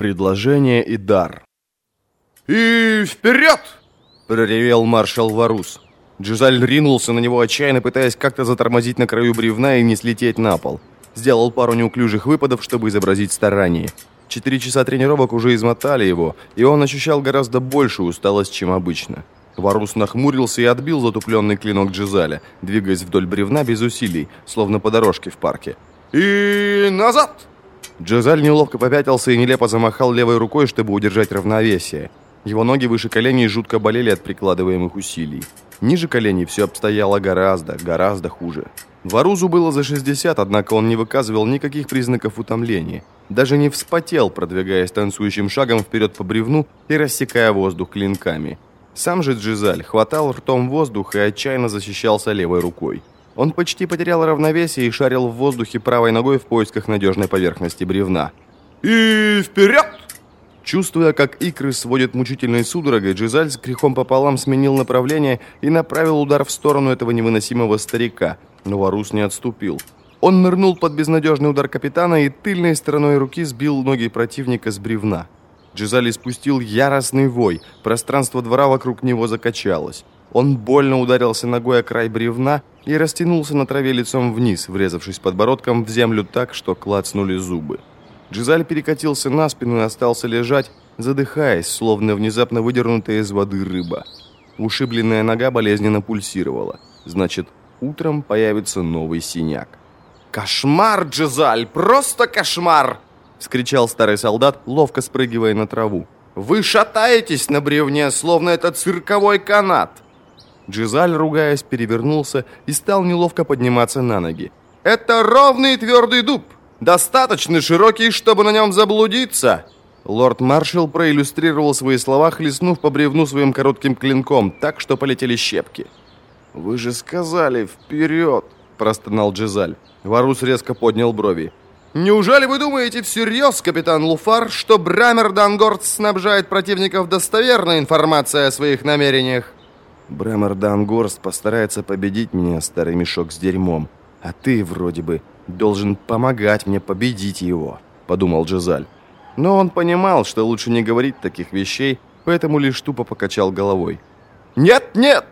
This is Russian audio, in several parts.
Предложение и дар. «И вперед!» – проревел маршал Варус. Джизаль ринулся на него, отчаянно пытаясь как-то затормозить на краю бревна и не слететь на пол. Сделал пару неуклюжих выпадов, чтобы изобразить старание. Четыре часа тренировок уже измотали его, и он ощущал гораздо большую усталость, чем обычно. Варус нахмурился и отбил затупленный клинок Джизаля, двигаясь вдоль бревна без усилий, словно по дорожке в парке. «И назад!» Джизаль неловко попятился и нелепо замахал левой рукой, чтобы удержать равновесие. Его ноги выше коленей жутко болели от прикладываемых усилий. Ниже коленей все обстояло гораздо, гораздо хуже. Варузу было за 60, однако он не выказывал никаких признаков утомления. Даже не вспотел, продвигаясь танцующим шагом вперед по бревну и рассекая воздух клинками. Сам же Джизаль хватал ртом воздух и отчаянно защищался левой рукой. Он почти потерял равновесие и шарил в воздухе правой ногой в поисках надежной поверхности бревна. «И вперед!» Чувствуя, как икры сводят мучительной судорогой, Джизаль с грехом пополам сменил направление и направил удар в сторону этого невыносимого старика, но Варус не отступил. Он нырнул под безнадежный удар капитана и тыльной стороной руки сбил ноги противника с бревна. Джизаль испустил яростный вой, пространство двора вокруг него закачалось. Он больно ударился ногой о край бревна и растянулся на траве лицом вниз, врезавшись подбородком в землю так, что клацнули зубы. Джизаль перекатился на спину и остался лежать, задыхаясь, словно внезапно выдернутая из воды рыба. Ушибленная нога болезненно пульсировала. Значит, утром появится новый синяк. «Кошмар, Джизаль! Просто кошмар!» — вскричал старый солдат, ловко спрыгивая на траву. «Вы шатаетесь на бревне, словно это цирковой канат!» Джизаль, ругаясь, перевернулся и стал неловко подниматься на ноги. «Это ровный твердый дуб! Достаточно широкий, чтобы на нем заблудиться!» Лорд-маршал проиллюстрировал свои слова, хлестнув по бревну своим коротким клинком, так что полетели щепки. «Вы же сказали вперед!» – простонал Джизаль. Варус резко поднял брови. «Неужели вы думаете всерьез, капитан Луфар, что Брамер Дангорд снабжает противников достоверной информацией о своих намерениях?» Брамер Дангорст постарается победить меня, старый мешок с дерьмом. А ты, вроде бы, должен помогать мне победить его», — подумал Джезаль. Но он понимал, что лучше не говорить таких вещей, поэтому лишь тупо покачал головой. «Нет, нет,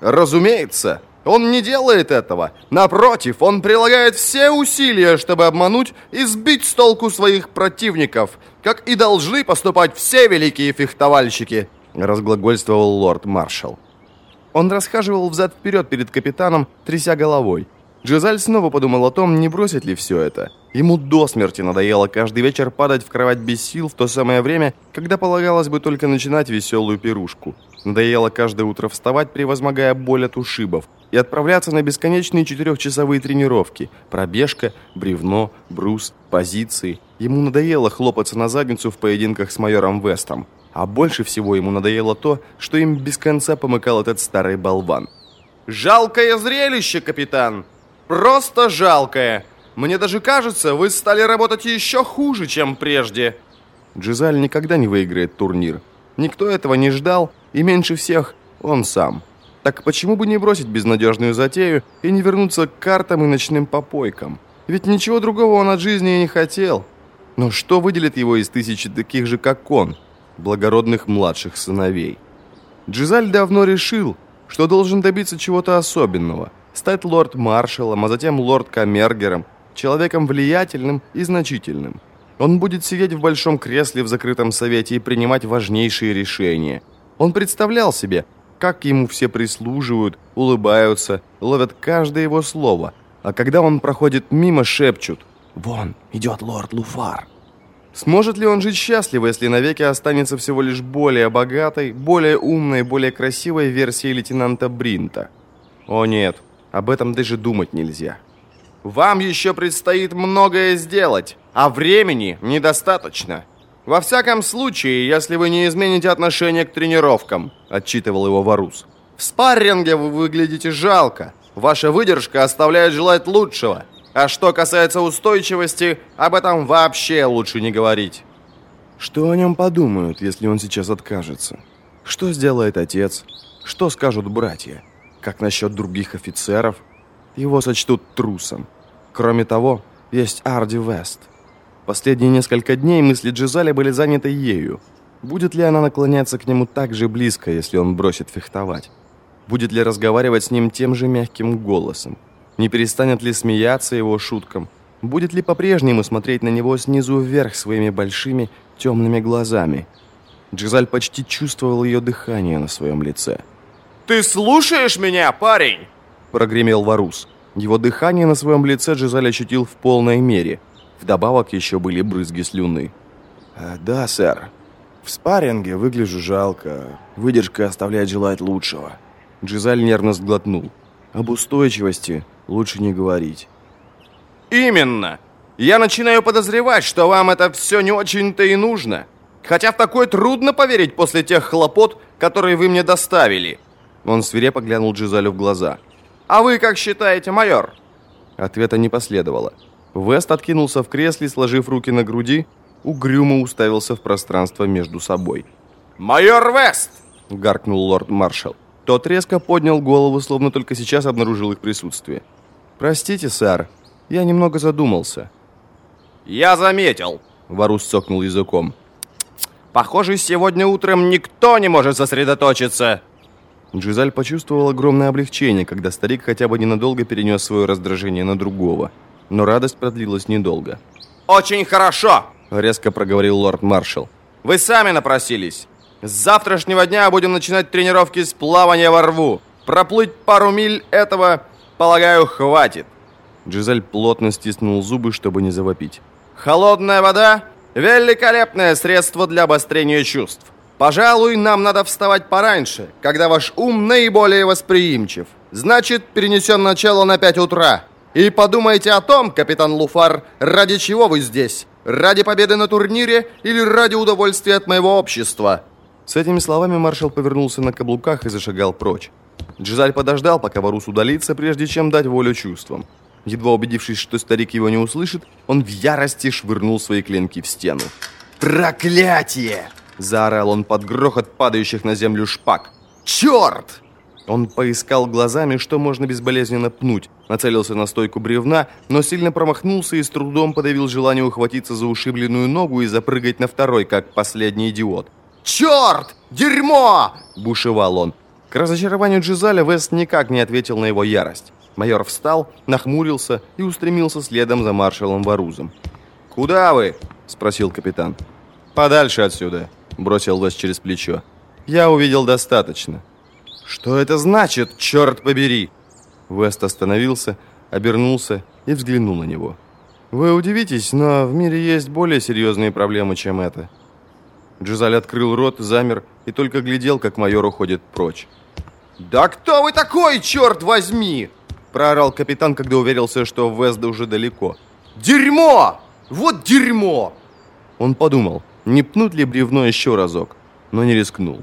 разумеется, он не делает этого. Напротив, он прилагает все усилия, чтобы обмануть и сбить с толку своих противников, как и должны поступать все великие фехтовальщики», — разглагольствовал лорд-маршал. Он расхаживал взад-вперед перед капитаном, тряся головой. Джизаль снова подумал о том, не бросит ли все это. Ему до смерти надоело каждый вечер падать в кровать без сил в то самое время, когда полагалось бы только начинать веселую пирушку. Надоело каждое утро вставать, превозмогая боль от ушибов, и отправляться на бесконечные четырехчасовые тренировки. Пробежка, бревно, брус, позиции. Ему надоело хлопаться на задницу в поединках с майором Вестом. А больше всего ему надоело то, что им без конца помыкал этот старый болван. «Жалкое зрелище, капитан! Просто жалкое! Мне даже кажется, вы стали работать еще хуже, чем прежде!» Джизаль никогда не выиграет турнир. Никто этого не ждал, и меньше всех он сам. Так почему бы не бросить безнадежную затею и не вернуться к картам и ночным попойкам? Ведь ничего другого он от жизни и не хотел. Но что выделит его из тысячи таких же, как он – благородных младших сыновей. Джизаль давно решил, что должен добиться чего-то особенного, стать лорд-маршалом, а затем лорд-камергером, человеком влиятельным и значительным. Он будет сидеть в большом кресле в закрытом совете и принимать важнейшие решения. Он представлял себе, как ему все прислуживают, улыбаются, ловят каждое его слово, а когда он проходит мимо, шепчут «Вон, идет лорд Луфар». Сможет ли он жить счастливо, если навеки останется всего лишь более богатой, более умной, более красивой версией лейтенанта Бринта? О нет, об этом даже думать нельзя. Вам еще предстоит многое сделать, а времени недостаточно. Во всяком случае, если вы не измените отношение к тренировкам, отчитывал его Варус. В спарринге вы выглядите жалко. Ваша выдержка оставляет желать лучшего. А что касается устойчивости, об этом вообще лучше не говорить. Что о нем подумают, если он сейчас откажется? Что сделает отец? Что скажут братья? Как насчет других офицеров? Его сочтут трусом. Кроме того, есть Арди Вест. Последние несколько дней мысли Джизаля были заняты ею. Будет ли она наклоняться к нему так же близко, если он бросит фехтовать? Будет ли разговаривать с ним тем же мягким голосом? Не перестанет ли смеяться его шуткам? Будет ли по-прежнему смотреть на него снизу вверх своими большими темными глазами? Джизаль почти чувствовал ее дыхание на своем лице. «Ты слушаешь меня, парень?» Прогремел Варус. Его дыхание на своем лице Джизаль ощутил в полной мере. Вдобавок еще были брызги слюны. «Э, «Да, сэр. В спарринге выгляжу жалко. Выдержка оставляет желать лучшего». Джизаль нервно сглотнул. Об устойчивости лучше не говорить. «Именно! Я начинаю подозревать, что вам это все не очень-то и нужно. Хотя в такое трудно поверить после тех хлопот, которые вы мне доставили». Он свирепо глянул Джизалю в глаза. «А вы как считаете, майор?» Ответа не последовало. Вест откинулся в кресле, сложив руки на груди, угрюмо уставился в пространство между собой. «Майор Вест!» — гаркнул лорд-маршал. Тот резко поднял голову, словно только сейчас обнаружил их присутствие. «Простите, сэр, я немного задумался». «Я заметил», — Варус цокнул языком. «Похоже, сегодня утром никто не может сосредоточиться». Джизаль почувствовал огромное облегчение, когда старик хотя бы ненадолго перенес свое раздражение на другого. Но радость продлилась недолго. «Очень хорошо!» — резко проговорил лорд-маршал. «Вы сами напросились. С завтрашнего дня будем начинать тренировки с плавания во рву. Проплыть пару миль этого, полагаю, хватит». Джизаль плотно стиснул зубы, чтобы не завопить. «Холодная вода — великолепное средство для обострения чувств. Пожалуй, нам надо вставать пораньше, когда ваш ум наиболее восприимчив. Значит, перенесем начало на 5 утра. И подумайте о том, капитан Луфар, ради чего вы здесь? Ради победы на турнире или ради удовольствия от моего общества?» С этими словами маршал повернулся на каблуках и зашагал прочь. Джизаль подождал, пока Варус удалится, прежде чем дать волю чувствам. Едва убедившись, что старик его не услышит, он в ярости швырнул свои клинки в стену. «Проклятие!» – заорал он под грохот падающих на землю шпаг. «Черт!» Он поискал глазами, что можно безболезненно пнуть, нацелился на стойку бревна, но сильно промахнулся и с трудом подавил желание ухватиться за ушибленную ногу и запрыгать на второй, как последний идиот. «Черт! Дерьмо!» – бушевал он. К разочарованию Джизаля Вест никак не ответил на его ярость. Майор встал, нахмурился и устремился следом за маршалом Варузом. «Куда вы?» – спросил капитан. «Подальше отсюда», – бросил Вест через плечо. «Я увидел достаточно». «Что это значит, черт побери?» Вест остановился, обернулся и взглянул на него. «Вы удивитесь, но в мире есть более серьезные проблемы, чем это». Джизаль открыл рот, замер и только глядел, как майор уходит прочь. «Да кто вы такой, черт возьми?» Проорал капитан, когда уверился, что Вест уже далеко. «Дерьмо! Вот дерьмо!» Он подумал, не пнуть ли бревно еще разок, но не рискнул.